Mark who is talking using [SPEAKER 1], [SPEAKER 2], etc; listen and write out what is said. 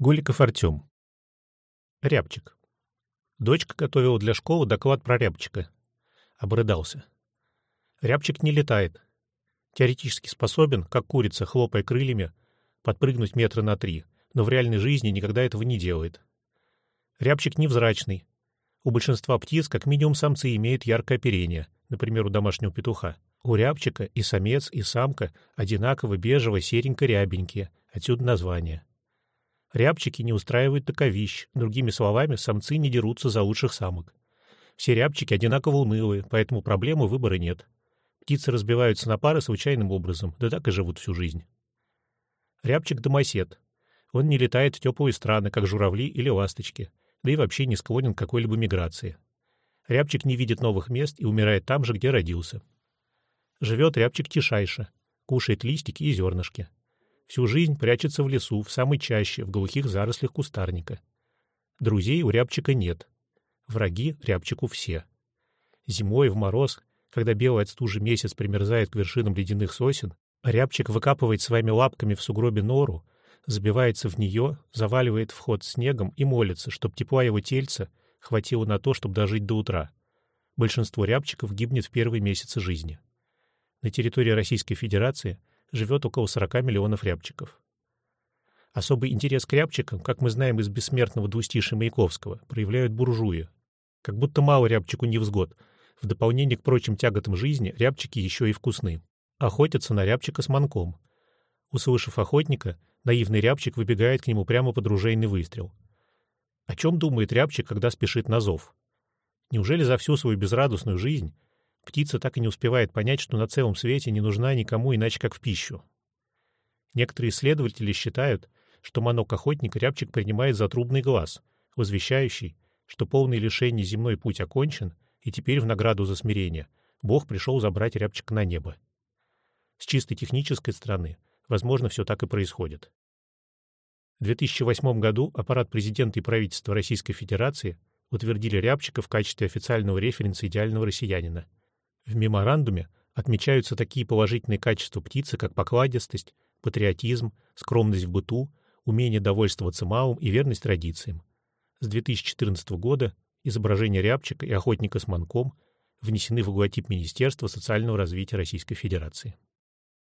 [SPEAKER 1] Голиков Артем. Рябчик. Дочка готовила для школы доклад про рябчика. Обрыдался. Рябчик не летает. Теоретически способен, как курица, хлопая крыльями, подпрыгнуть метра на три, но в реальной жизни никогда этого не делает. Рябчик невзрачный. У большинства птиц как минимум самцы имеют яркое оперение, например, у домашнего петуха. У рябчика и самец, и самка одинаково бежево-серенько-рябенькие, отсюда название. Рябчики не устраивают таковищ, другими словами, самцы не дерутся за лучших самок. Все рябчики одинаково унылые, поэтому проблемы выбора нет. Птицы разбиваются на пары случайным образом, да так и живут всю жизнь. Рябчик — домосед. Он не летает в теплые страны, как журавли или ласточки, да и вообще не склонен к какой-либо миграции. Рябчик не видит новых мест и умирает там же, где родился. Живет рябчик тишайше, кушает листики и зернышки. Всю жизнь прячется в лесу, в самой чаще, в глухих зарослях кустарника. Друзей у рябчика нет. Враги рябчику все. Зимой в мороз, когда белый от стужи месяц примерзает к вершинам ледяных сосен, Рябчик выкапывает своими лапками в сугробе нору, забивается в нее, заваливает вход снегом и молится, чтобы тепла его тельца хватило на то, чтобы дожить до утра. Большинство рябчиков гибнет в первые месяцы жизни. На территории Российской Федерации живет около 40 миллионов рябчиков. Особый интерес к рябчикам, как мы знаем из бессмертного двустишия Маяковского, проявляют буржуи. Как будто мало рябчику невзгод. В дополнение к прочим тяготам жизни рябчики еще и вкусны охотятся на рябчика с манком. Услышав охотника, наивный рябчик выбегает к нему прямо под ружейный выстрел. О чем думает рябчик, когда спешит на зов? Неужели за всю свою безрадостную жизнь птица так и не успевает понять, что на целом свете не нужна никому иначе, как в пищу? Некоторые исследователи считают, что манок охотника рябчик принимает за трубный глаз, возвещающий, что полный лишений земной путь окончен, и теперь в награду за смирение Бог пришел забрать рябчика на небо. С чисто технической стороны, возможно, все так и происходит. В 2008 году аппарат президента и правительства Российской Федерации утвердили Рябчика в качестве официального референса идеального россиянина. В меморандуме отмечаются такие положительные качества птицы, как покладистость, патриотизм, скромность в быту, умение довольствоваться малым и верность традициям. С 2014 года изображение рябчика и охотника с манком внесены в логотип Министерства социального развития Российской Федерации.